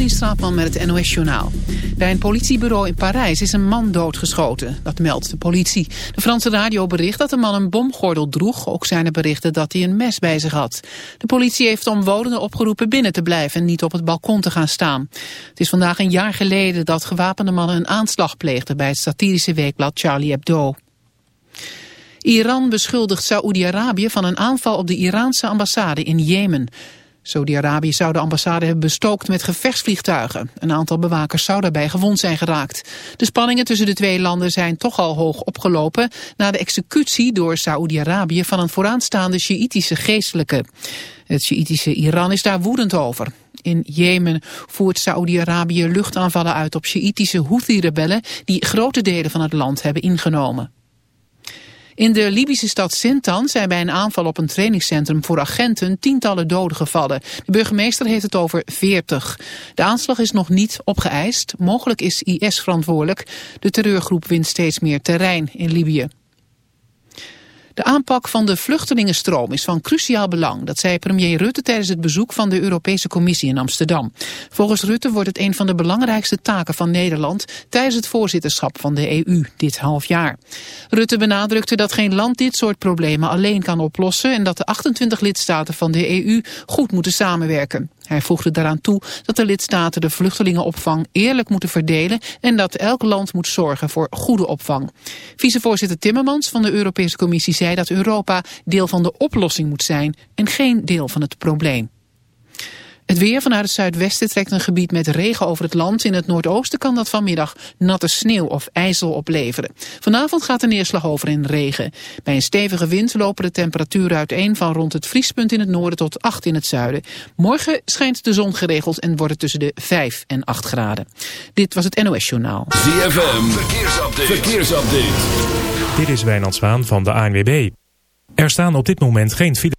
Katrien Straatman met het NOS-journaal. Bij een politiebureau in Parijs is een man doodgeschoten. Dat meldt de politie. De Franse radio bericht dat de man een bomgordel droeg. Ook zijn er berichten dat hij een mes bij zich had. De politie heeft omwonenden opgeroepen binnen te blijven... en niet op het balkon te gaan staan. Het is vandaag een jaar geleden dat gewapende mannen een aanslag pleegden... bij het satirische weekblad Charlie Hebdo. Iran beschuldigt Saoedi-Arabië van een aanval op de Iraanse ambassade in Jemen. Saudi-Arabië zou de ambassade hebben bestookt met gevechtsvliegtuigen. Een aantal bewakers zou daarbij gewond zijn geraakt. De spanningen tussen de twee landen zijn toch al hoog opgelopen... na de executie door Saoedi-Arabië van een vooraanstaande Sjiïtische geestelijke. Het Sjiïtische Iran is daar woedend over. In Jemen voert Saoedi-Arabië luchtaanvallen uit op Sjiïtische Houthi-rebellen... die grote delen van het land hebben ingenomen. In de Libische stad Sintan zijn bij een aanval op een trainingscentrum voor agenten tientallen doden gevallen. De burgemeester heeft het over 40. De aanslag is nog niet opgeëist. Mogelijk is IS verantwoordelijk. De terreurgroep wint steeds meer terrein in Libië. De aanpak van de vluchtelingenstroom is van cruciaal belang. Dat zei premier Rutte tijdens het bezoek van de Europese Commissie in Amsterdam. Volgens Rutte wordt het een van de belangrijkste taken van Nederland... tijdens het voorzitterschap van de EU dit half jaar. Rutte benadrukte dat geen land dit soort problemen alleen kan oplossen... en dat de 28 lidstaten van de EU goed moeten samenwerken. Hij voegde daaraan toe dat de lidstaten de vluchtelingenopvang eerlijk moeten verdelen en dat elk land moet zorgen voor goede opvang. Vicevoorzitter Timmermans van de Europese Commissie zei dat Europa deel van de oplossing moet zijn en geen deel van het probleem. Het weer vanuit het zuidwesten trekt een gebied met regen over het land. In het noordoosten kan dat vanmiddag natte sneeuw of ijzel opleveren. Vanavond gaat de neerslag over in regen. Bij een stevige wind lopen de temperaturen uiteen van rond het vriespunt in het noorden tot 8 in het zuiden. Morgen schijnt de zon geregeld en wordt het tussen de 5 en 8 graden. Dit was het NOS Journaal. ZFM, verkeersupdate. verkeersupdate. Dit is Wijnand Zwaan van de ANWB. Er staan op dit moment geen file.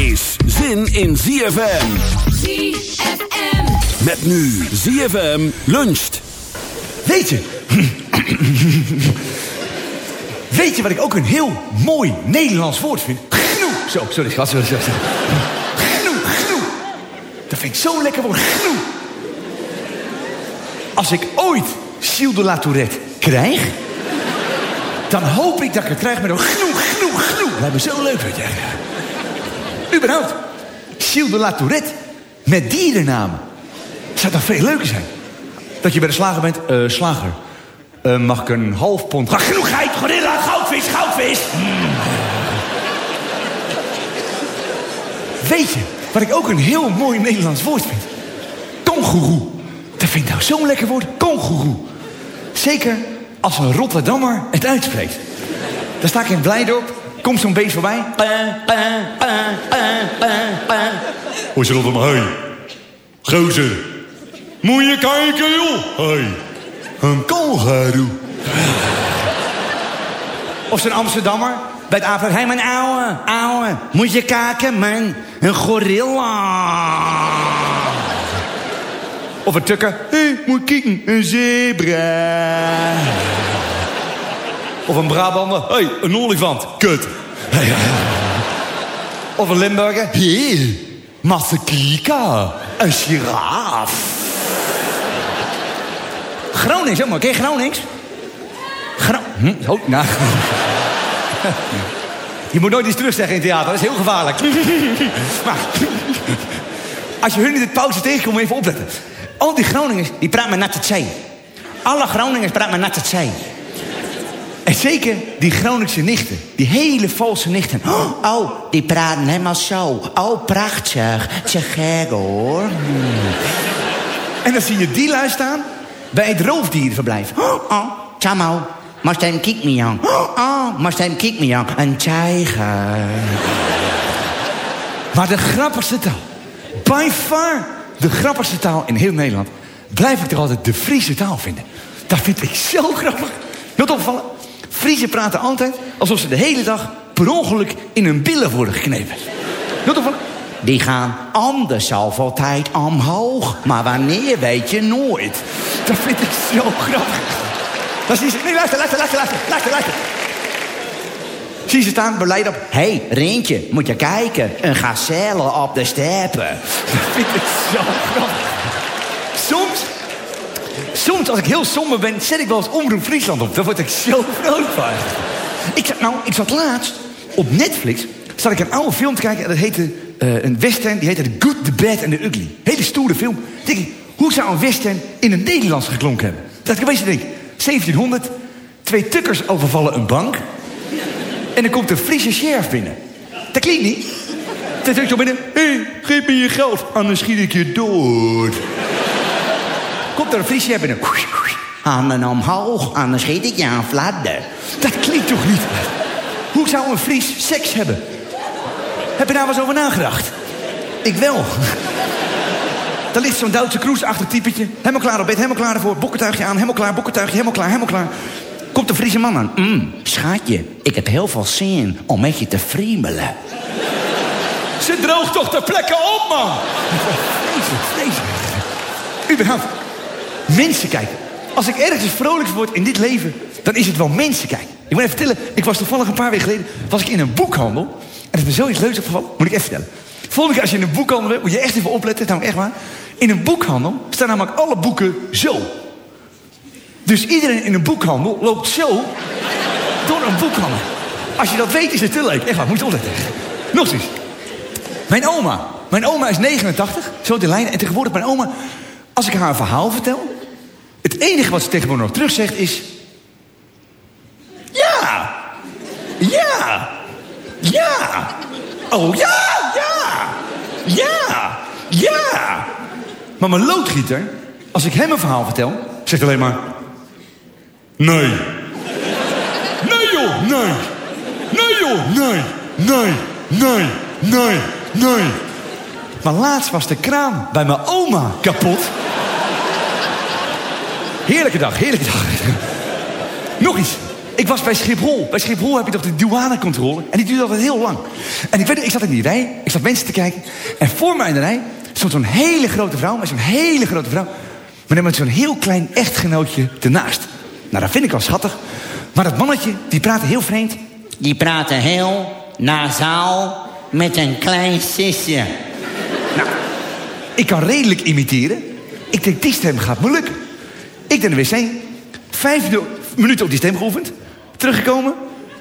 is zin in ZFM. ZFM. Met nu ZFM luncht. Weet je? Weet je wat ik ook een heel mooi Nederlands woord vind? Gnoe. Zo, sorry, schat. Sorry, sorry. Gnoe, gnoe. Dat vind ik zo'n lekker woord. Gnoe. Als ik ooit Gilles de la Tourette krijg... dan hoop ik dat ik het krijg met een gnoe, gnoe, gnoe. Dat lijkt me zo leuk, weet je. Überhaupt. Gilles de la Tourette met dierennamen. Zou dat veel leuker zijn? Dat je bij de slager bent. eh slager. Eh, mag ik een half pond... Ah, genoeg geit, gorilla, goudvis, goudvis. Weet je, wat ik ook een heel mooi Nederlands woord vind? Kongoeroe. Dat vind ik nou zo'n lekker woord. Kongoeroe. Zeker als een Rotterdammer het uitspreekt. Dan sta ik in Blijdorp, komt zo'n beest voorbij. Hoe is het op Hoi. Gozer. Moet je kijken, joh. Hoi. Een kangaroo. Of zo'n Amsterdammer bij het avond. Hé, mijn ouwe, ouwe. Moet je kijken, man. Een gorilla. Of een tukker. Hé, hey, moet kijken, een zebra. Of een Brabander. Hé, hey, een olifant. Kut. Of een Limburger. Hé, hey. Een giraaf. Gronings, jongen. Ken je Gronings? Gro hm? nou. Je moet nooit iets terugzeggen in theater. Dat is heel gevaarlijk. maar, als je hun in de pauze tegenkomt, even opletten. Al die Groningers, die praten met zijn. Alle Groningers praten met zijn. En zeker die Groningse nichten. Die hele valse nichten. Oh, die praten helemaal zo. Oh, prachtig. Te gek hoor. Hmm. En dan zie je die lui staan bij het roofdierenverblijf. Oh, oh Chamo. Maar hem kijk me aan. Oh, oh maar hem kijk me aan. Een tijger. Maar de grappigste taal. By far de grappigste taal in heel Nederland. Blijf ik toch altijd de Friese taal vinden. Dat vind ik zo grappig. Wilt opvallen? Friese praten altijd alsof ze de hele dag per ongeluk in hun billen worden geknepen. Die gaan anders altijd omhoog. Maar wanneer weet je nooit. Dat vind ik zo grappig. Dan zie je Nee, luister, luister, luister, luister, luister. Zie ze staan, beleid op. Hé, hey, Rintje, moet je kijken. Een gazelle op de steppen. Dat vind ik zo grappig. Soms, soms als ik heel somber ben, zet ik wel eens Omroep Friesland op. Daar word ik zo vrolijk van. Ik zat, nou, ik zat laatst op Netflix, zat ik een oude film te kijken. En dat heette, uh, een western, die heette The Good, The Bad and The Ugly. Hele stoere film. Denk ik, hoe zou een western in het Nederlands geklonken hebben? Dat ik opeens denk, 1700, twee tukkers overvallen een bank. En dan komt een Friese sheriff binnen. Dat klinkt niet. Dan zegt zo binnen, hé, hey, geef me je geld, anders schiet ik je dood. Komt er een Friese sheriff binnen. Handen omhoog, anders schiet ik je aan fladder. Dat klinkt toch niet? Hoe zou een Fries seks hebben? Heb je daar wel eens over nagedacht? Ik wel. Daar ligt zo'n Duitse cruise-achtig typetje. Helemaal klaar op bed, helemaal klaar ervoor. Bokkentuigje aan, helemaal klaar, bokkentuigje, helemaal klaar, helemaal klaar. Komt een Friese man aan. Mm, schatje, ik heb heel veel zin om met je te friemelen. Ze droogt toch de plekken op, man! Vreselijk, vreselijk. Überhaupt, mensen kijken. Als ik ergens vrolijk word in dit leven, dan is het wel mensen kijken. Ik moet even vertellen, ik was toevallig een paar weken geleden... was ik in een boekhandel. En dat is me zoiets leuks opgevallen. Moet ik even vertellen. Volgende keer als je in een boekhandel bent, moet je echt even opletten. Nou, echt waar. In een boekhandel staan namelijk alle boeken zo. Dus iedereen in een boekhandel loopt zo door een boekhandel. Als je dat weet, is het te leuk. Echt waar, moet je opletten. Nog eens. Mijn oma. Mijn oma is 89, zo de lijn. En tegenwoordig mijn oma, als ik haar een verhaal vertel... het enige wat ze tegenwoordig nog terug zegt is... Ja! Ja! Ja! Oh ja! Ja! Ja! Ja! Maar mijn loodgieter, als ik hem een verhaal vertel, zegt alleen maar... Nee. Nee joh, nee. Nee joh, nee. Nee, nee, nee, nee. Maar laatst was de kraan bij mijn oma kapot. Heerlijke dag, heerlijke dag. Nog iets. Ik was bij Schiphol. Bij Schiphol heb je toch de douanecontrole. En die duurt altijd heel lang. En ik weet ik zat in die rij. Ik zat mensen te kijken. En voor mij in de rij stond zo'n hele grote vrouw. Maar zo'n hele grote vrouw. Maar dan met zo'n heel klein echtgenootje ernaast. Nou, dat vind ik wel schattig. Maar dat mannetje, die praatte heel vreemd. Die praatte heel nasaal met een klein sisje. nou, ik kan redelijk imiteren. Ik denk, die stem gaat me lukken. Ik naar de wc. Vijf minuten op die stem geoefend. Teruggekomen.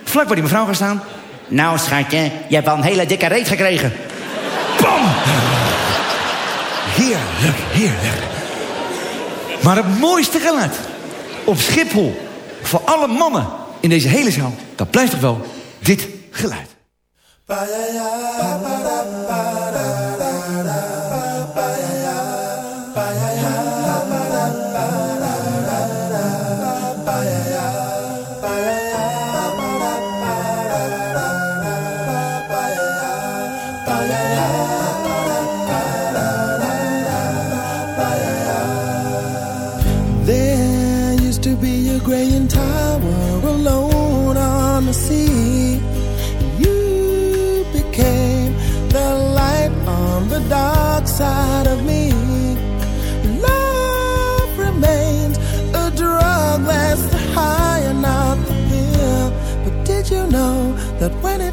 Vlak waar die mevrouw gaat staan. Nou, schatje, je hebt wel een hele dikke reet gekregen. Bam! Heerlijk, heerlijk. Maar het mooiste geluid op Schiphol... voor alle mannen in deze hele zaal... dat blijft toch wel dit geluid.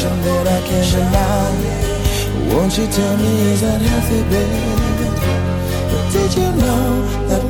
Grown that I can't deny. Won't you tell me is that healthy, baby? But did you know that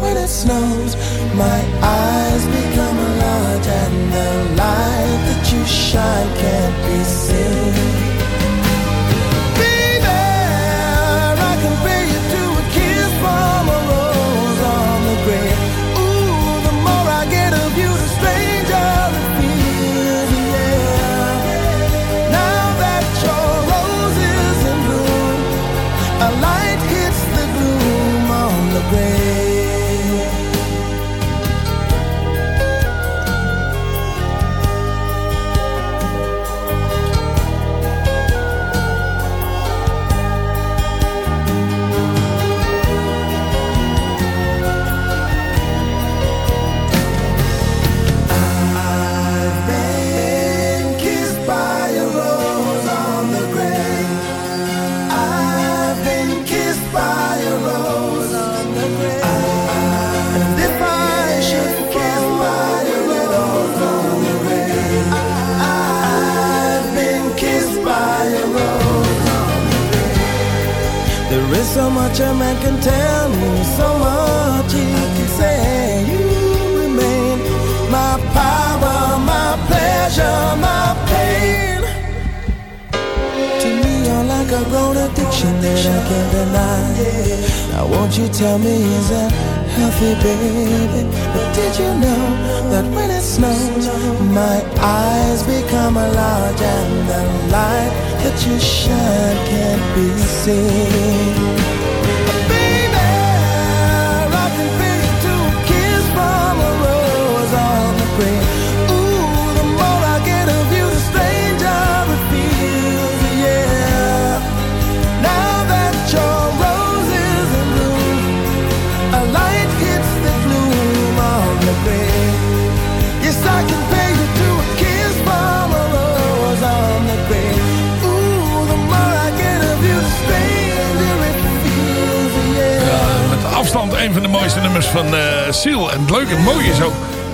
van eh Seal. En het leuke en mooie is ook...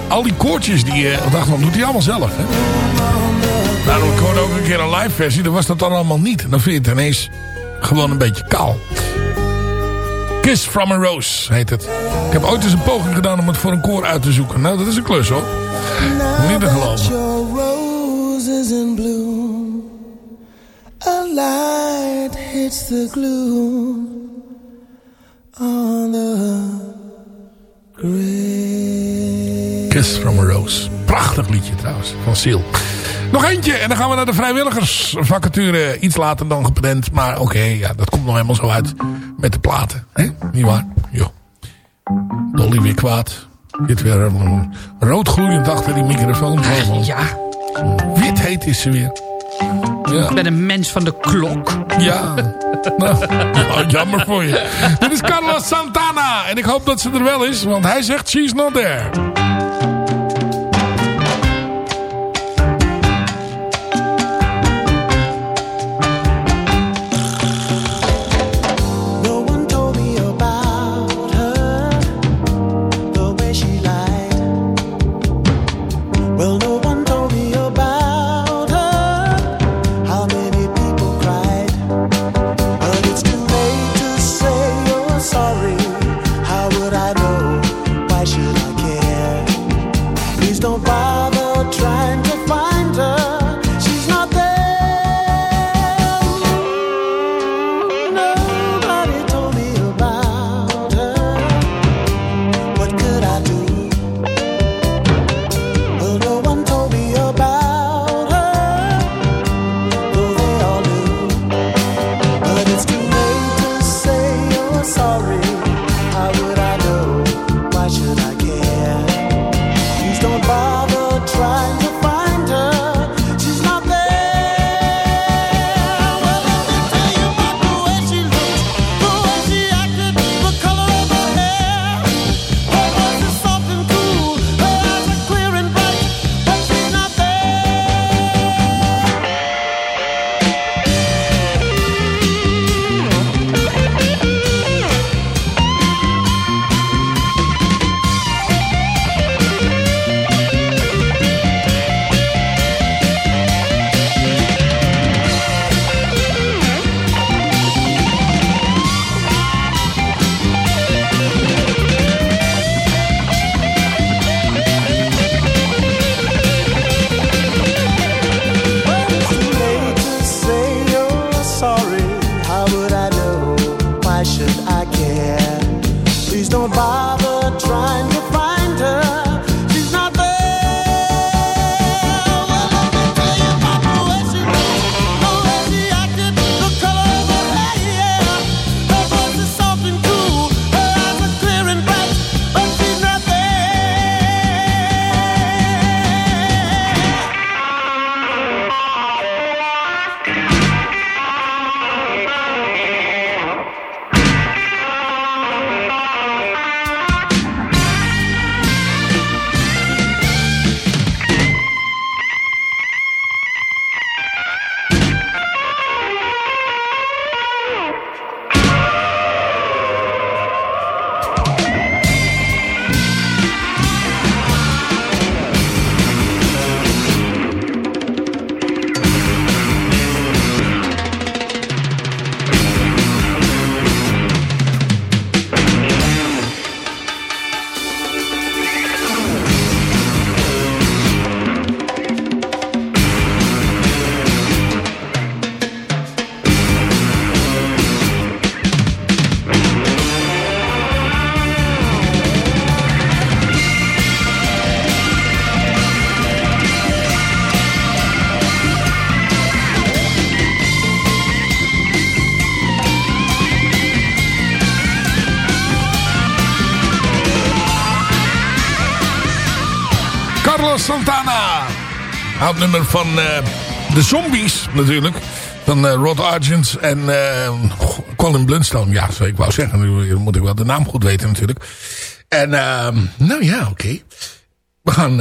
Al die koortjes die... eh op de achtergrond doet hij allemaal zelf. Hè? Daarom ik hoorde ook een keer een live versie. Dan was dat dan allemaal niet. Dan vind je het ineens gewoon een beetje kaal. Kiss from a Rose heet het. Ik heb ooit eens een poging gedaan om het voor een koor uit te zoeken. Nou, dat is een klus hoor. Niet te geloven. in a light hits the gloom on the. Kiss from a Rose. Prachtig liedje trouwens, van Seal. Nog eentje en dan gaan we naar de vrijwilligersvacature. Iets later dan gepland, maar oké, ja, dat komt nog helemaal zo uit met de platen. Hè? Niet waar? Jo. Dolly weer kwaad. Zit weer eh, rood gloeiend achter die microfoon. Ja, Wit heet is ze weer. Ja. ik ben een mens van de klok. Ja. nou, nou, jammer voor je. Dit is Carlos Santana. En ik hoop dat ze er wel is. Want hij zegt she's not there. Nummer van eh, de Zombies natuurlijk. Van eh, Rod Argent en eh, Colin Blunstone. Ja, ik wou zeggen. Nu moet ik wel de naam goed weten natuurlijk. En ehm, nou ja, oké. We gaan...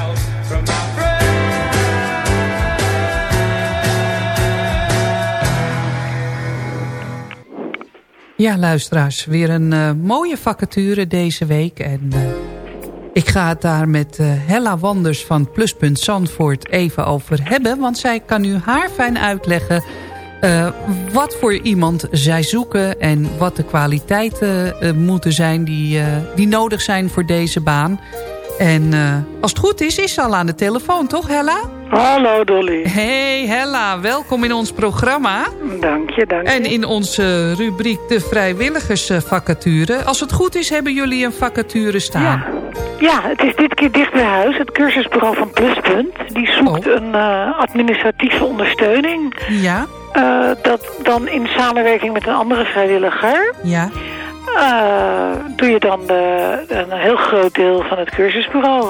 Ja, luisteraars, weer een eh, mooie vacature deze week. En eh, ik ga het daar met eh, Hella Wanders van Pluspunt Zandvoort even over hebben. Want zij kan u haar fijn uitleggen wat voor iemand zij zoeken... en wat de kwaliteiten moeten zijn die, die nodig zijn voor deze baan. En eh, als het goed is, is ze al aan de telefoon, toch Hella? Hallo Dolly. Hey Hella, welkom in ons programma. Dank je, dank je. En in onze rubriek de vrijwilligersvacature. Als het goed is, hebben jullie een vacature staan. Ja, het is dit keer dicht bij huis. Het cursusbureau van Pluspunt. Die zoekt een eh, administratieve ondersteuning. Ja, Eh, dat dan in samenwerking met een andere vrijwilliger... ja. Eh, doe je dan de, een heel groot deel van het cursusbureau.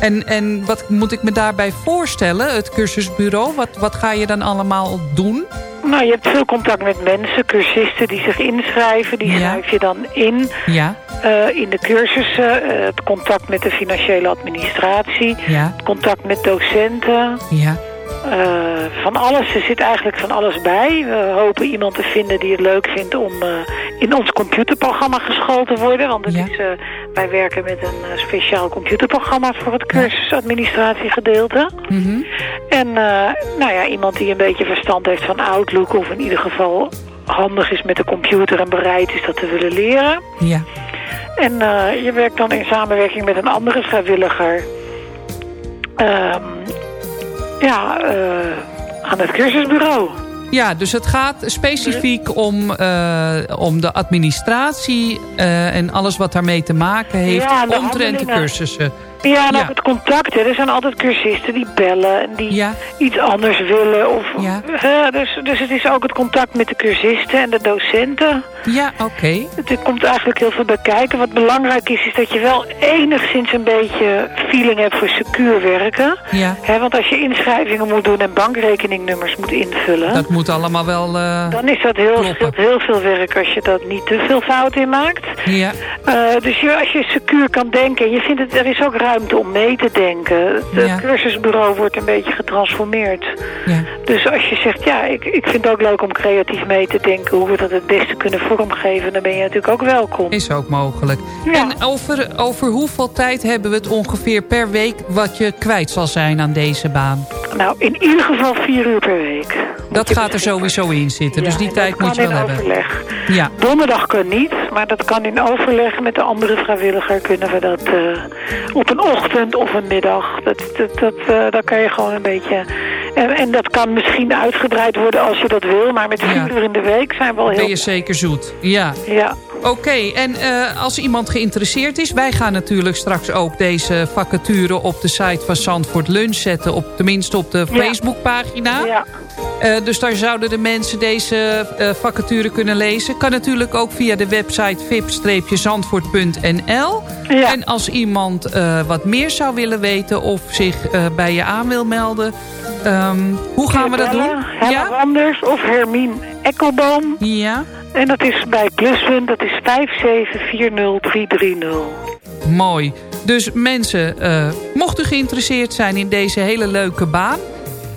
En, en wat moet ik me daarbij voorstellen, het cursusbureau? Wat, wat ga je dan allemaal doen? Nou, je hebt veel contact met mensen, cursisten die zich inschrijven. Die Ja. schrijf je dan in. Ja, eh, in de cursussen, eh, het contact met de financiële administratie, ja, het contact met docenten, ja. Eh, van alles. Er zit eigenlijk van alles bij. We hopen iemand te vinden die het leuk vindt om eh, in ons computerprogramma geschoold te worden. Want het Ja. is, eh, wij werken met een speciaal computerprogramma voor het cursusadministratiegedeelte. Mhm. En eh, nou ja, iemand die een beetje verstand heeft van Outlook of in ieder geval handig is met de computer en bereid is dat te willen leren. Ja. En je werkt dan in samenwerking met een andere vrijwilliger. Ehm, ja, eh, aan het cursusbureau. Ja, dus het gaat specifiek om, eh, om de administratie eh, en alles wat daarmee te maken heeft Ja, omtrent de cursussen. Ja, en Ja. ook het contact. Hè. Er zijn altijd cursisten die bellen en die iets anders willen. Of, Ja. hè, dus, dus het is ook het contact met de cursisten en de docenten. Ja, oké. Het er komt eigenlijk heel veel bij kijken. Wat belangrijk is, is dat je wel enigszins een beetje feeling hebt voor secuur werken. Ja. Hè, want als je inschrijvingen moet doen en bankrekeningnummers moet invullen... Dat moet allemaal wel... eh, dan is dat heel, scheelt heel veel werk als je dat niet te veel fout in maakt. Ja. Eh, dus je, als je secuur kan denken, je vindt het, er is ook ruimte om mee te denken. Het eh, Ja. cursusbureau wordt een beetje getransformeerd. Ja. Dus als je zegt, ja, ik, ik vind het ook leuk om creatief mee te denken hoe we dat het beste kunnen vormgeven, dan ben je natuurlijk ook welkom. Is ook mogelijk. En over, over hoeveel tijd hebben we het ongeveer per week... wat je kwijt zal zijn aan deze baan? Nou, in ieder geval vier uur per week. Dat gaat er sowieso in zitten, dus die tijd moet je kan wel in hebben. overleg. Ja. Donderdag kan niet, maar dat kan in overleg met de andere vrijwilliger kunnen we dat eh, op een ochtend of een middag. Dat, dat, dat, eh, daar kan je gewoon een beetje... En, en dat kan misschien uitgebreid worden als je dat wil, maar met vier uur in de week zijn we al heel... Ben je zeker zoet? Ja. Ja. Oké, en eh, als iemand geïnteresseerd is... wij gaan natuurlijk straks ook deze vacature op de site van Zandvoort Lunch zetten. Op, tenminste op de Ja. Facebookpagina. Ja. Eh, dus daar zouden de mensen deze eh, vacature kunnen lezen. Kan natuurlijk ook via de website vip-zandvoort.nl. En als iemand wat meer zou willen weten of zich bij je aan wil melden... ehm, hoe gaan we dat doen? Ja? Wanders of Hermine Ekkelboom. Ja. En dat is bij Pluspunt, dat is 5740330. Mooi. Dus mensen, eh, mocht u geïnteresseerd zijn in deze hele leuke baan...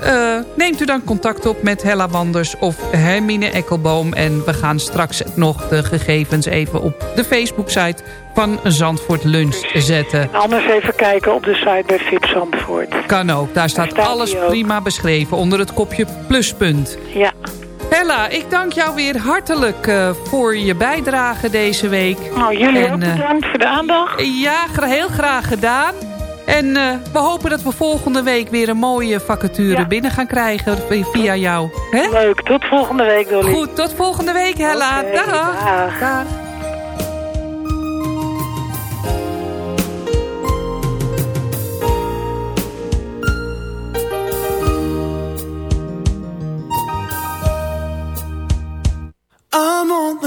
eh, neemt u dan contact op met Hella Wanders of Hermine Ekkelboom. En we gaan straks nog de gegevens even op de Facebook-site van Zandvoort Lunch zetten. En anders even kijken op de site bij VIP Zandvoort. Kan ook. Daar staat staat alles prima beschreven onder het kopje pluspunt. Ja. Hella, ik dank jou weer hartelijk eh, voor je bijdrage deze week. Nou, jullie En, ook eh, bedankt voor de aandacht. Ja, heel graag gedaan. En eh, we hopen dat we volgende week weer een mooie vacature Ja. binnen gaan krijgen via jou. Leuk, tot volgende week Dolly. Goed, tot volgende week Hella. Dag. dag.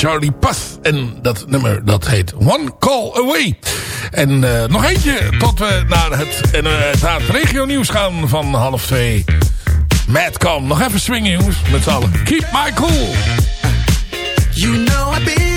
Charlie Puth. En dat nummer dat heet One Call Away. En eh, nog eentje tot we naar het, en, naar het regio nieuws gaan van half twee. Madcom. Nog even swingen jongens. Met z'n allen. Keep my cool. You know I've been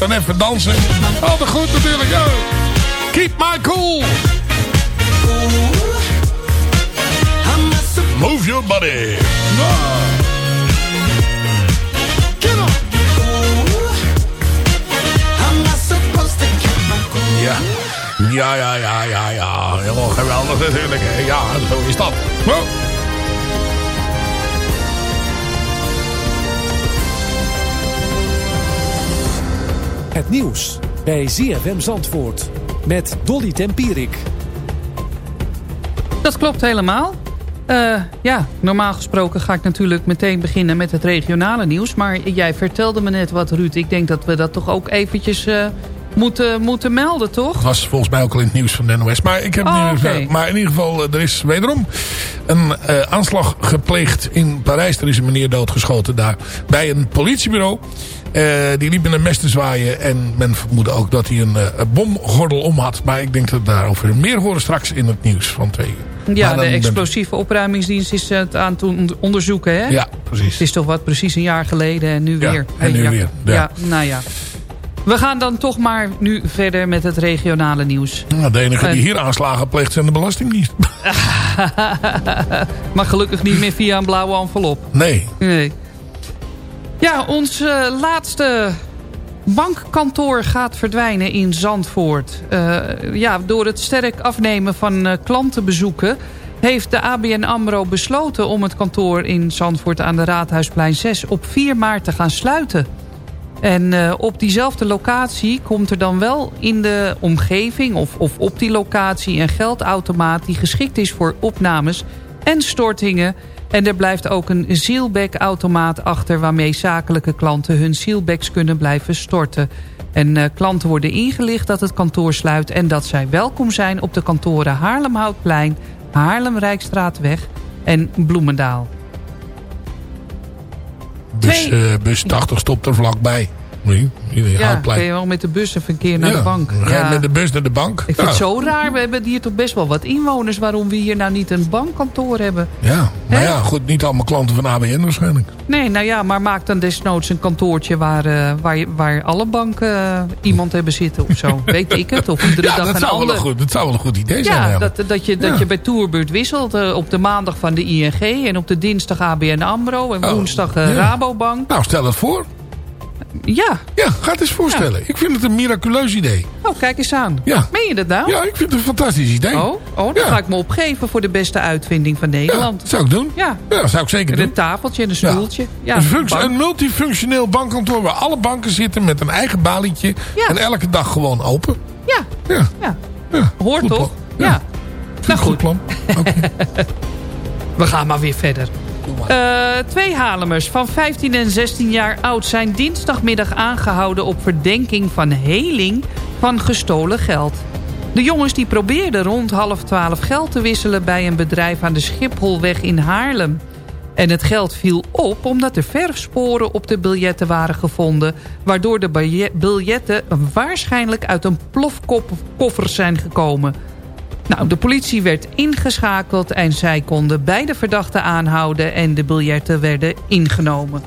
dan even dansen. Altijd goed natuurlijk. Yo. Keep my cool. Move your body. cool? Ja. Ja, ja, ja, ja, ja. Helemaal geweldig natuurlijk. Ja, zo is dat. Wow. Het nieuws bij ZFM Zandvoort met Dolly Tempierik. Dat klopt helemaal. Eh, ja, normaal gesproken ga ik natuurlijk meteen beginnen met het regionale nieuws. Maar jij vertelde me net wat, Ruud. Ik denk dat we dat toch ook eventjes eh, moeten, moeten melden, toch? Dat was volgens mij ook al in het nieuws van de NOS. Maar, ik heb Oh, nu, oké. maar in ieder geval, eh, er is wederom een eh, aanslag gepleegd in Parijs. Er is een meneer doodgeschoten daar bij een politiebureau. Eh, die liep met een mes te zwaaien. En men vermoedde ook dat hij een eh, bomgordel om had. Maar ik denk dat we daarover meer horen straks in het nieuws van twee uur. Ja, de explosieve opruimingsdienst is het aan het on- onderzoeken, hè? Ja, precies. Het is toch wat precies een jaar geleden en nu Ja, weer. en nu ja. weer, ja. Ja, nou ja. We gaan dan toch maar nu verder met het regionale nieuws. Nou, de enige die hier aanslagen pleegt zijn de Belastingdienst. maar gelukkig niet meer via een blauwe envelop. Nee. Nee. Ja, ons eh, laatste bankkantoor gaat verdwijnen in Zandvoort. Eh, ja, door het sterk afnemen van eh, klantenbezoeken... heeft de ABN AMRO besloten om het kantoor in Zandvoort aan de Raadhuisplein 6... op 4 maart te gaan sluiten. En op diezelfde locatie komt er dan wel in de omgeving... Of, of op die locatie een geldautomaat die geschikt is voor opnames en stortingen... En er blijft ook een Zielback-automaat achter... waarmee zakelijke klanten hun Zielbacks kunnen blijven storten. En eh, klanten worden ingelicht dat het kantoor sluit... en dat zij welkom zijn op de kantoren Haarlemhoutplein... Haarlem-Rijkstraatweg en Bloemendaal. Bus, Twee- eh, bus 80 stopt er vlakbij. Nee, in Ja, kun je wel met de bus een verkeer naar Ja, de bank. dan ga je Ja. met de bus naar de bank. Ik vind Ja. het zo raar. We hebben hier toch best wel wat inwoners... waarom we hier nou niet een bankkantoor hebben. Ja, nou ja, goed, niet allemaal klanten van ABN waarschijnlijk. Nee, nou ja, maar maak dan desnoods een kantoortje... waar, eh, waar, waar alle banken eh, iemand hebben zitten of zo. Weet ik het. Of iedere ja, dag dat een zou, wel een goed, dat zou wel een goed idee zijn Ja, dat, dat, je, dat je bij Tourbeurt wisselt. eh, op de maandag van de ING en op de dinsdag ABN AMRO... en woensdag Oh, ja. Rabobank. Nou, stel het voor. Ja. Ja, ga het eens voorstellen. Ik vind het een miraculeus idee. Oh, kijk eens aan. Ja. Meen je dat nou? Ja, ik vind het een fantastisch idee. Oh, oh dan ga ik me opgeven voor de beste uitvinding van Nederland. Dat zou ik doen. Ja. Ja, dat zou ik zeker En doen. een tafeltje en een stoeltje. Ja. een, een multifunctioneel bankkantoor waar alle banken zitten met een eigen balietje. En elke dag gewoon open. Ja. Ja. ja. Hoort toch? Ja. Nou goed. plan. We gaan maar weer verder. Eh, twee Halemers van 15 en 16 jaar oud zijn dinsdagmiddag aangehouden op verdenking van heling van gestolen geld. De jongens die probeerden rond half twaalf geld te wisselen bij een bedrijf aan de Schipholweg in Haarlem. En het geld viel op omdat er verfsporen op de biljetten waren gevonden... waardoor de bilje- biljetten waarschijnlijk uit een plofkoffer zijn gekomen... Nou, de politie werd ingeschakeld en zij konden beide verdachten aanhouden... en de biljetten werden ingenomen.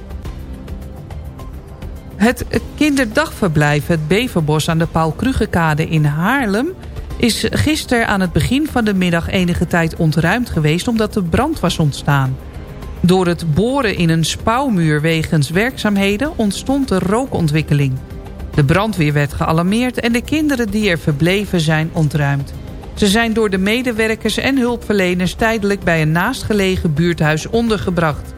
Het kinderdagverblijf het Beverbos aan de Paul Krugekade in Haarlem... is gisteren aan het begin van de middag enige tijd ontruimd geweest... omdat er brand was ontstaan. Door het boren in een spouwmuur wegens werkzaamheden ontstond er rookontwikkeling. De brandweer werd gealarmeerd en de kinderen die er verbleven zijn ontruimd. Ze zijn door de medewerkers en hulpverleners tijdelijk bij een naastgelegen buurthuis ondergebracht.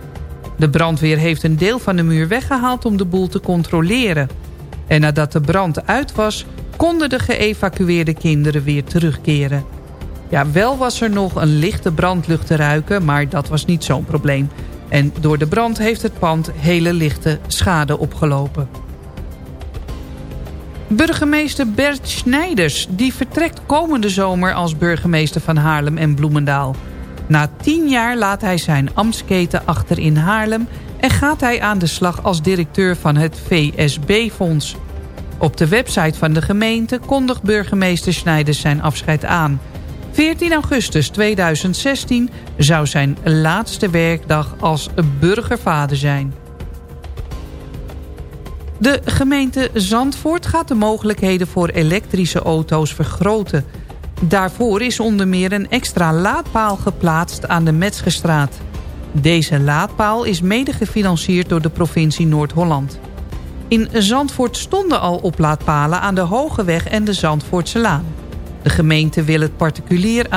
De brandweer heeft een deel van de muur weggehaald om de boel te controleren. En nadat de brand uit was, konden de geëvacueerde kinderen weer terugkeren. Ja, wel was er nog een lichte brandlucht te ruiken, maar dat was niet zo'n probleem. En door de brand heeft het pand hele lichte schade opgelopen. Burgemeester Bert Snijders die vertrekt komende zomer als burgemeester van Haarlem en Bloemendaal. Na tien jaar laat hij zijn ambtsketen achter in Haarlem... en gaat hij aan de slag als directeur van het VSB-fonds. Op de website van de gemeente kondigt burgemeester Snijders zijn afscheid aan. 14 augustus 2016 zou zijn laatste werkdag als burgervader zijn. De gemeente Zandvoort gaat de mogelijkheden voor elektrische auto's vergroten. Daarvoor is onder meer een extra laadpaal geplaatst aan de Metzgerstraat. Deze laadpaal is mede gefinancierd door de provincie Noord-Holland. In Zandvoort stonden al oplaadpalen aan de Hogeweg en de Zandvoortse Laan. De gemeente wil het particulier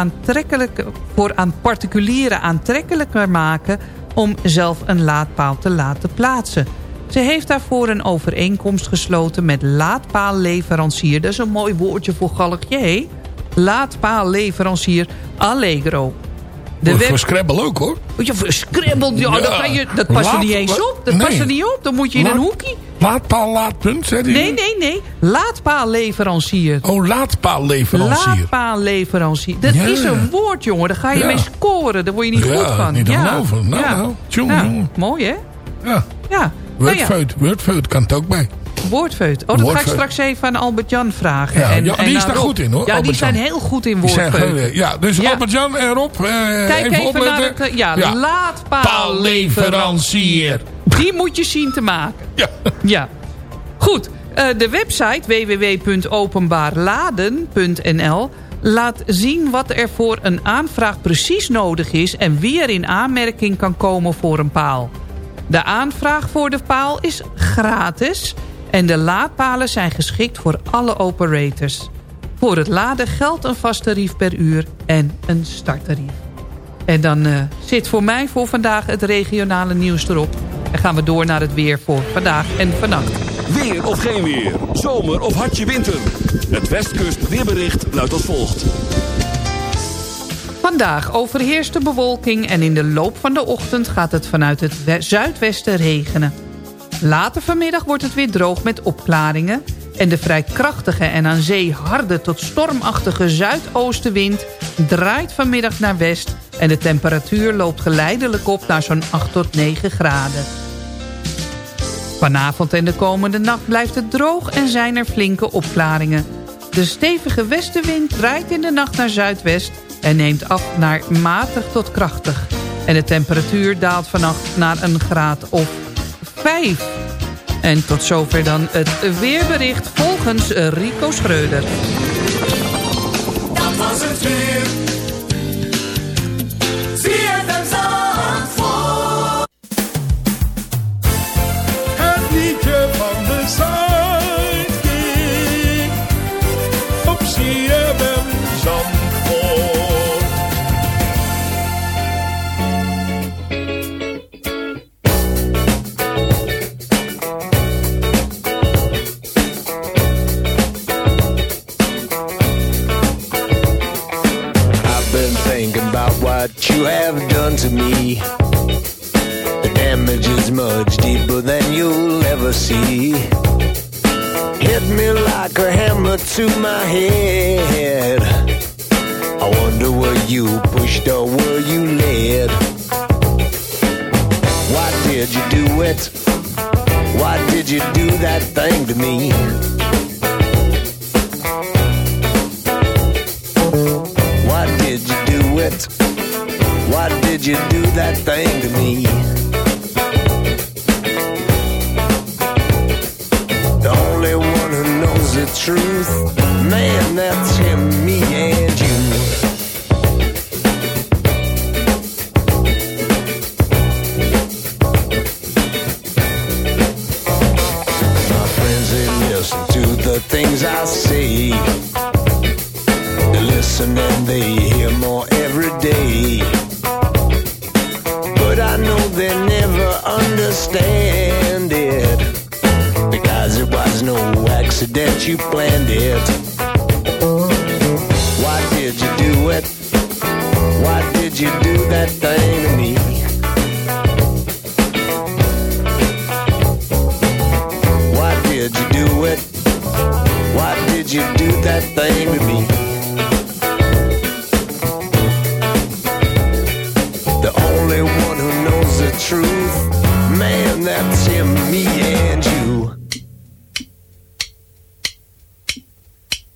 voor aan particulieren aantrekkelijker maken... om zelf een laadpaal te laten plaatsen. Ze heeft daarvoor een overeenkomst gesloten met laadpaalleverancier. Dat is een mooi woordje voor galgje, hé? Laadpaalleverancier Allegro. De web- Voor Scrabble ook hoor. Ja, voor Scrabble, ja, Ja. Dat, kan je, dat past er niet eens op. Dat nee. past er niet op. Dan moet je in een hoekje. Laadpaal, laadpunt, zei hij. Nee, nee, nee. Laadpaalleverancier. Oh, laadpaalleverancier. Laadpaalleverancier. Dat Ja. is een woord, jongen. Daar ga je mee scoren. Daar word je niet goed van. niet ja. geloven. Nou, nou. Tjonge. Mooi, hè? Ja. Ja. Nou ja, Wordfeut, Wordfeut kan het ook bij. woordfeut. Oh, dat ga ik straks even aan Albert-Jan vragen. Ja, en, ja, en die is aan daar goed in, hoor, Ja, die zijn heel goed in woordfeut. gewoon- ja, dus Ja. Albert-Jan en Rob, eh, Kijk even, naar het... eh, Ja, Ja. laadpaalleverancier. Die moet je zien te maken. Ja. Ja. Goed. eh, de website www.openbaarladen.nl laat zien wat er voor een aanvraag precies nodig is... en wie er in aanmerking kan komen voor een paal. De aanvraag voor de paal is gratis... en de laadpalen zijn geschikt voor alle operators. Voor het laden geldt een vast tarief per uur en een starttarief. En dan eh, zit voor mij voor vandaag het regionale nieuws erop. En gaan we door naar het weer voor vandaag en vannacht. Weer of geen weer. Zomer of hartje winter. Het Westkust weerbericht luidt als volgt. Vandaag overheerst de bewolking en in de loop van de ochtend gaat het vanuit het zuidwesten regenen. Later vanmiddag wordt het weer droog met opklaringen... en de vrij krachtige en aan zee harde tot stormachtige zuidoostenwind... draait vanmiddag naar west en de temperatuur loopt geleidelijk op naar zo'n 8 tot 9 graden. Vanavond en de komende nacht blijft het droog en zijn er flinke opklaringen. De stevige westenwind draait in de nacht naar zuidwest en neemt af naar matig tot krachtig. En de temperatuur daalt vannacht naar een graad of 5. En tot zover dan het weerbericht volgens Rico Schreuder. Dat was het weer.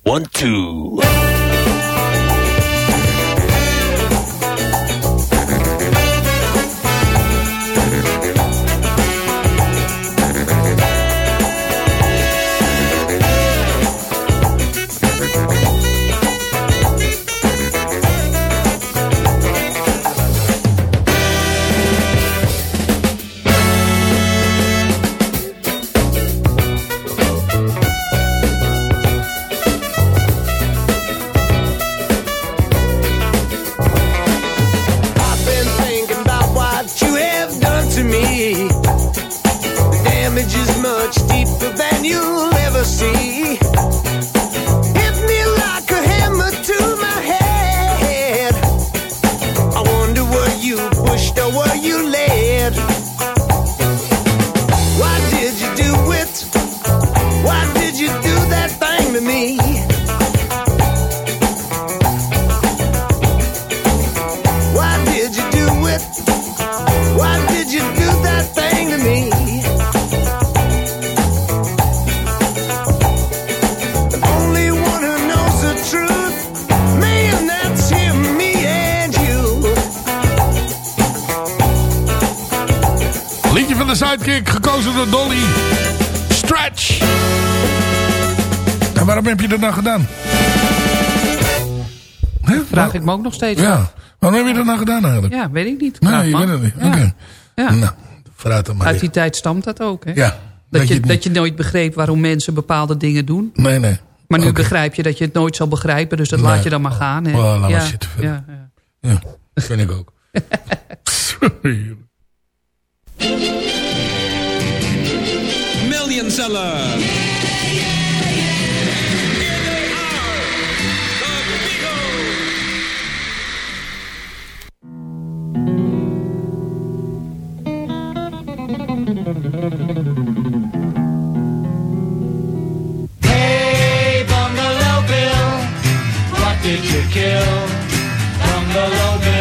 One, two. ik me ook nog steeds. Ja. Waarom heb je dat nou gedaan eigenlijk? Ja, weet ik niet. Nee, je weet het niet. Oké. Ja. Nou, maar. Uit die tijd stamt dat ook, hè? Ja. Dat, je, dat je nooit begreep waarom mensen bepaalde dingen doen. Nee, nee. Maar nu begrijp je dat je het nooit zal begrijpen, dus dat laat je dan maar oh, gaan. Hè? Oh, laat ja. maar. Ja, ja. ja, dat vind ik ook. Million seller. Hey, Bill, what did you kill? Bungalow Bill.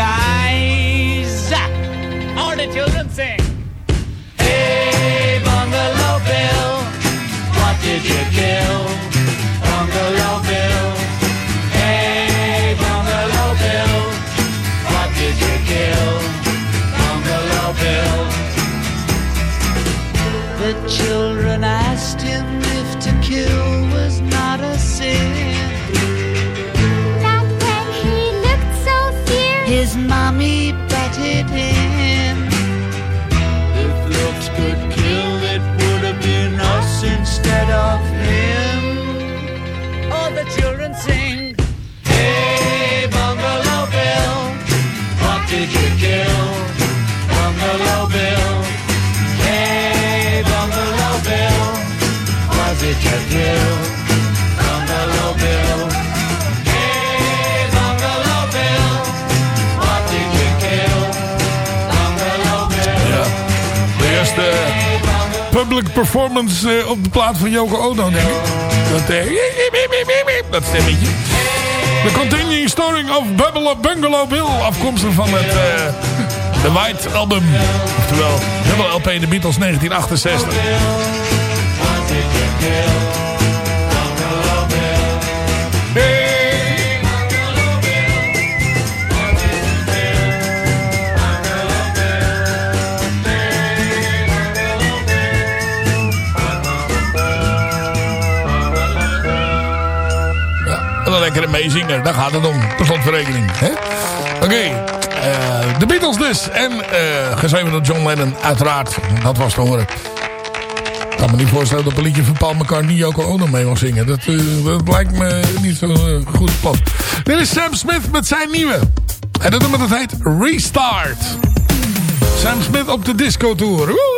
Eyes. All the children sing. Hey, Bungalow Bill, what did you kill? Bungalow Bill. Hey, Bungalow Bill, what did you kill? Bungalow Bill. The children asked him if to kill was not a sin. Him. If looks could kill, it would have been us instead of him. All the children sing. Hey, Bungalow Bill, what did you kill? Bungalow Bill. Hey, Bungalow Bill, was it your? Public performance eh, op de plaat van Yoko Ono, denk. Dat, eh, dat stemmetje. The Continuing Story of Bungalow, Bungalow Bill. Afkomstig van het eh, The White Album. Oftewel, dubbel LP The Beatles 1968. Meezingen. Daar gaat het om. Per slotverrekening. Oké. eh, de Beatles dus. En eh geschreven door John Lennon. Uiteraard. Dat was te horen. Ik kan me niet voorstellen dat een liedje van Paul McCartney Yoko Ono mee mag zingen. Dat, eh, dat lijkt me niet zo eh, goed plan. Dit is Sam Smith met zijn nieuwe. En dat nummer dat heet Restart. Sam Smith op de disco tour. Woehoe!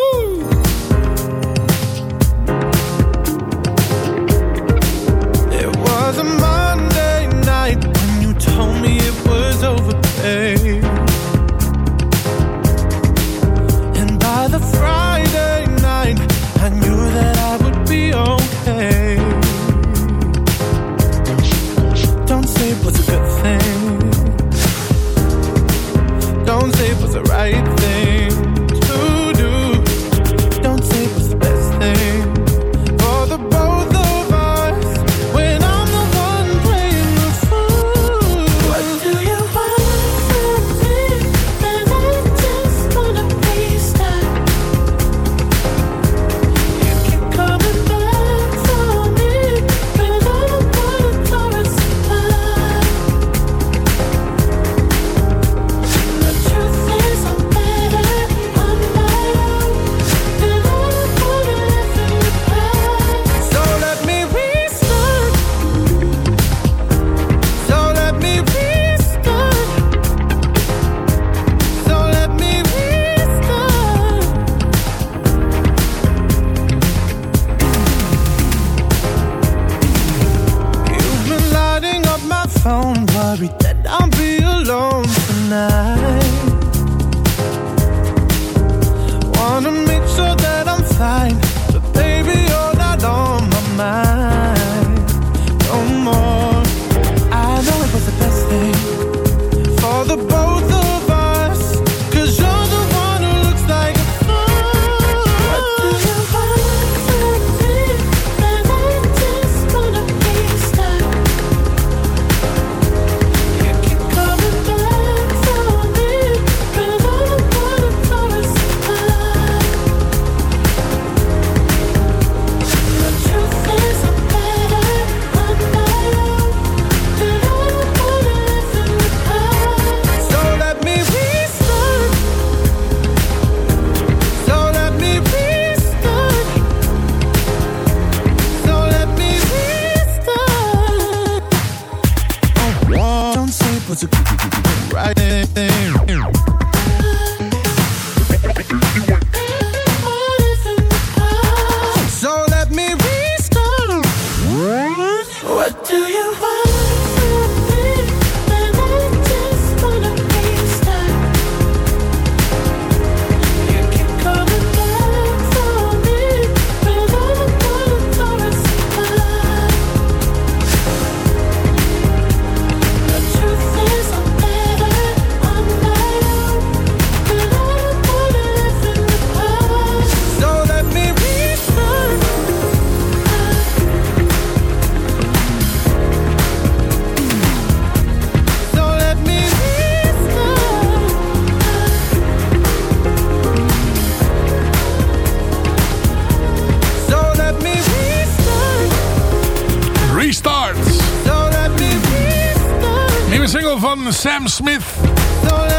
Sam Smith.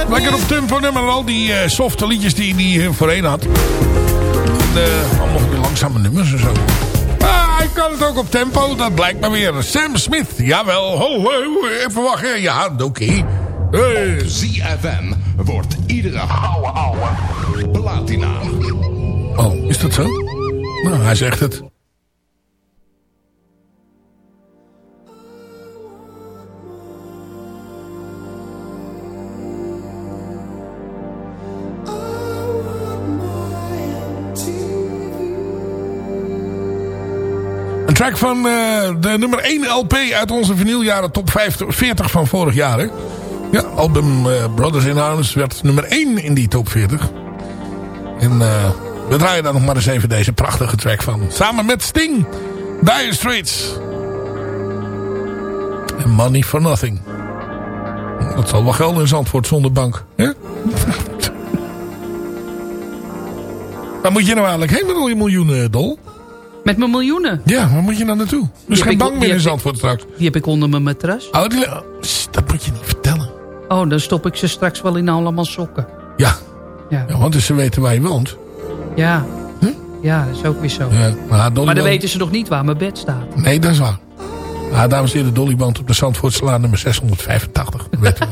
Lekker op tempo nummer. Al die eh, softe liedjes die die hij voorheen had. En, eh, allemaal langzame nummers en zo. Ah, hij kan het ook op tempo. Dat blijkt maar weer. Sam Smith. Jawel. Ho, ho, even wachten. Ja, oké. Hey. ZFM wordt iedere ouwe ouwe platina. Oh, is dat zo? Nou, hij zegt het. Track van eh, de nummer 1 LP uit onze vinyljaren top 50, 40 van vorig jaar. Hè? Ja, album eh, Brothers in Arms werd nummer 1 in die top 40. En eh, we draaien daar nog maar eens even deze prachtige track van. Samen met Sting, Dire Straits. En Money for Nothing. Dat zal wel gelden in Zandvoort zonder bank. Hè? Waar moet je nou eigenlijk heen met al je miljoenen, Dol? Met mijn miljoenen. Ja, waar moet je nou naartoe? Heb geen bank meer in Zandvoort straks. Die heb ik onder mijn matras. Oh, die, oh, dat moet je niet vertellen. Oh, dan stop ik ze straks wel in allemaal sokken. Ja. Ja. ja want dus ze weten waar je woont. Ja. Ja, dat is ook weer zo. Ja, maar Dolly maar dan weten ze nog niet waar mijn bed staat. Nee, dat is waar. Ja, dames en heren, Dolly woont op de Zandvoortslaan nummer 685. Dat weten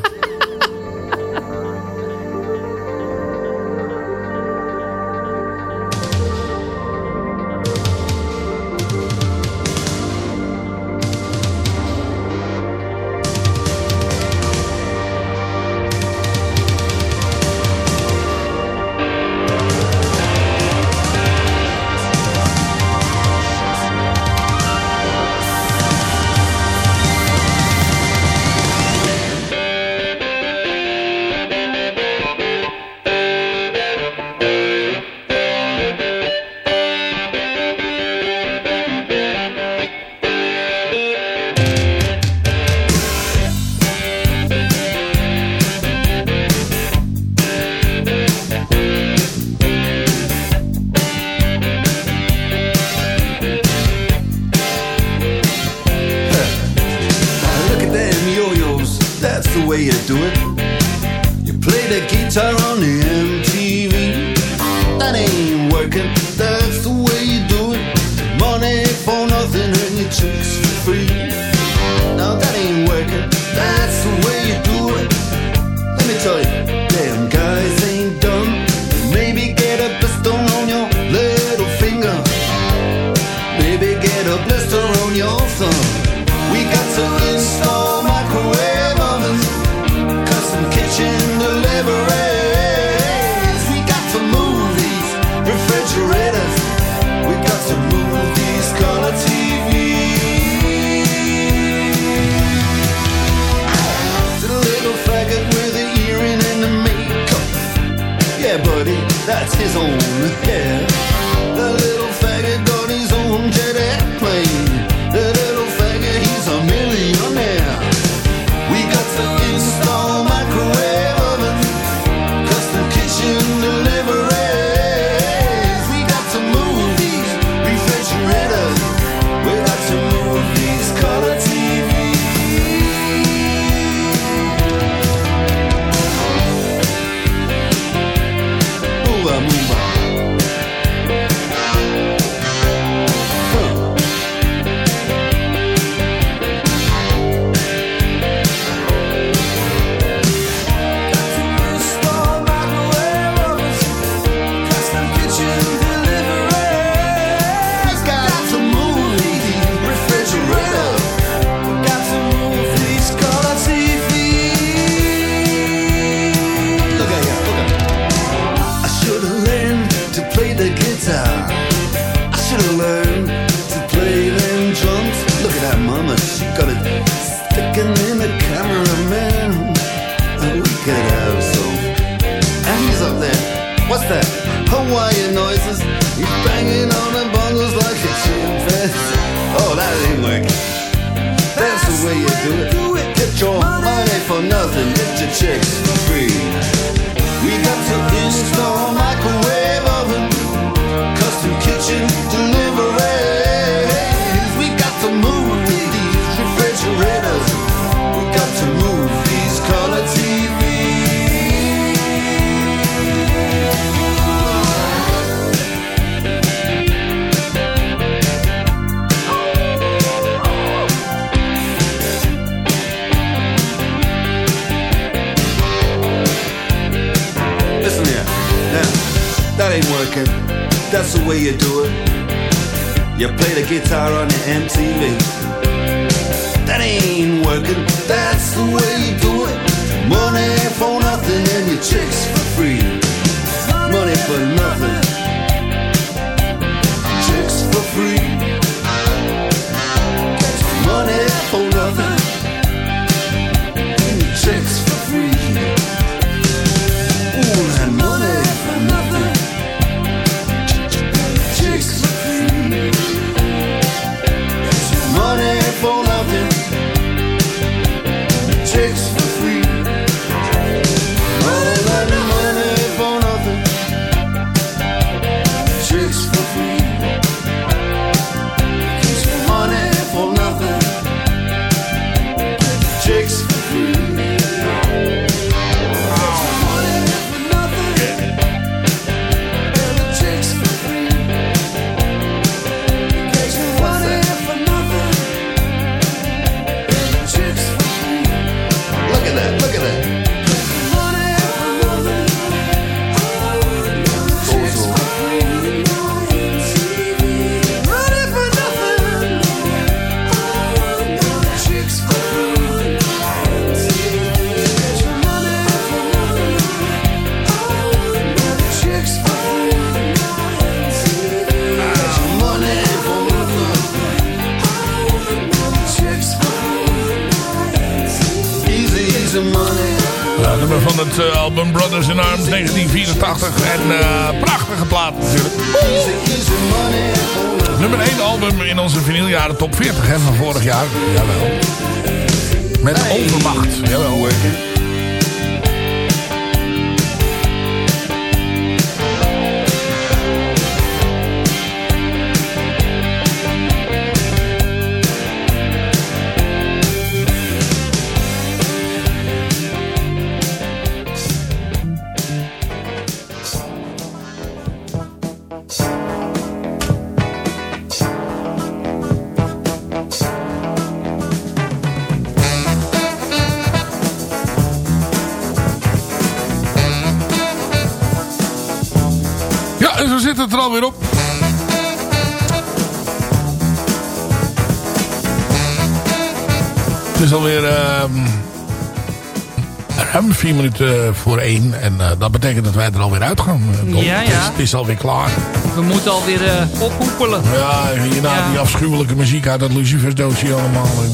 ruim vier minuten voor één. En eh, dat betekent dat wij er alweer uit gaan. eh, Don. Ja, Het, is, ja. het is alweer klaar. We moeten alweer uh, ophoepelen. Ja, hierna Ja. die afschuwelijke muziek uit dat lucifersdoosje allemaal. En,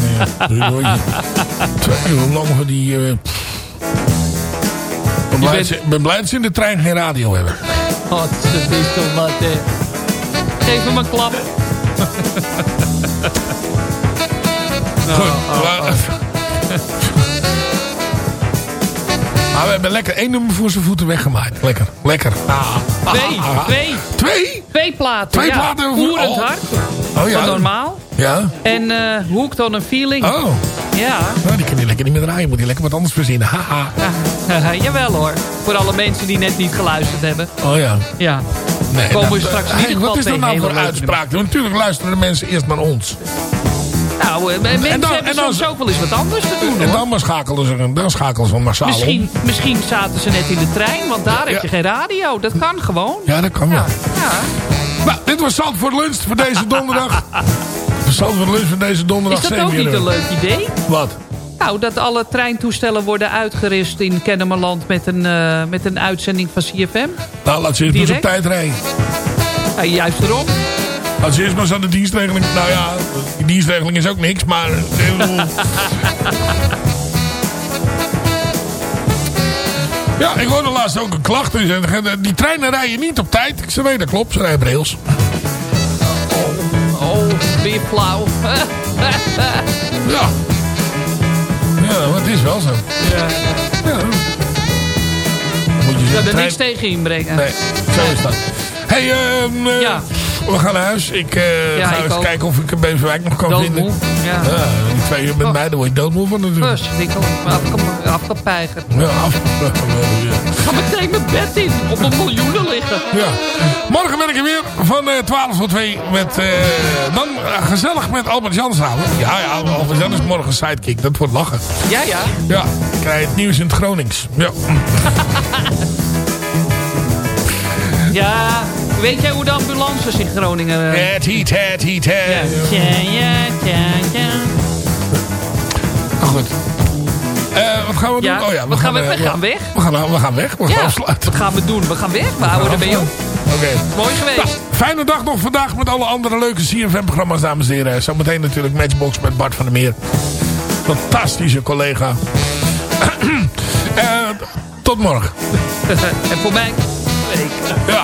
eh, Twee uur lang van die... eh. Ik ben blij dat ze- ik ben blij dat ze in de trein geen radio hebben. Wat is toch wat, hè. Geef hem een klap. Goed, we- Maar we hebben lekker één nummer voor zijn voeten weggemaaid. Lekker, lekker. Ah, Twee, ah, twee. Twee? Twee platen. Twee ja. platen over- Oerend oh. hard. Oh ja. Van normaal. Ja? En eh Hooked on a Feeling. Oh. Ja. Nou, die kan je lekker niet meer draaien. Moet je lekker wat anders verzinnen. Haha. Jawel hoor. Voor alle mensen die net niet geluisterd hebben. Oh ja. Ja. Nee, Komen nou, we straks in hey, ieder geval Wat is dat nou voor uitspraak? Natuurlijk luisteren de mensen eerst naar ons. Nou, eh, mensen En dan- hebben en dan- soms ook wel eens wat anders te doen En dan maar schakelen ze, dan schakelen ze massaal Misschien, om. misschien zaten ze net in de trein, want daar heb je geen radio. Dat kan gewoon. Ja, dat kan wel. Ja. Nou, dit was Zandvoort Lunch voor deze donderdag. Zandvoort Lunch voor deze donderdag. Is dat 7 ook niet een leuk idee? Wat? Nou, dat alle treintoestellen worden uitgerust in Kennemerland met een, eh, met een uitzending van CFM. Nou, laat ze eens op tijd rijden. Ja, juist erom. Ze eerst maar eens aan de dienstregeling. Nou ja, die dienstregeling is ook niks, maar... Ja, ik hoorde laatst ook een klacht. Die zeggen, Die treinen rijden niet op tijd. Ik zei, nee, dat klopt. Ze rijden rails. Oh, ben je flauw? Ja. Ja, maar het is wel zo. Ja. Ja. Moet je er trein- niks tegen inbrengen. Nee, zo is dat. hey, ehm, eh, Ja. We gaan naar huis. Ik eh, Ja, ga ik eens ook. kijken of ik een Beverwijk nog kan Doodmoe. vinden. Ja. die twee uur met mij, daar word je doodmoe van natuurlijk. Verschrikkelijk. Afge afgepeigerd. Ja, af. ja. Ik ga meteen mijn bed in. Op een miljoenen liggen. Ja. Morgen ben ik er weer van eh 12 tot 2 met, eh, dan gezellig met Albert Jan samen. Ja, ja, Albert Jan is morgen sidekick. Dat wordt lachen. Ja, ja. Ja, ik krijg het nieuws in het Gronings. Ja. Ja, weet jij hoe de ambulances in Groningen... eh, Het heat, het heat, het. ja, ja, ja, ja. Nou goed. Eh, wat gaan we doen? Ja, oh ja, wat gaan we- we gaan weg. We gaan, we gaan weg. We gaan Ja, afsluiten. wat gaan we doen? We gaan weg. We houden ermee op. Oké. Mooi geweest. Nou, fijne dag nog vandaag met alle andere leuke CFM-programma's, dames en heren. Zometeen natuurlijk Matchbox met Bart van der Meer. Fantastische collega. Eh, tot morgen. en voor mij... Week. Ja.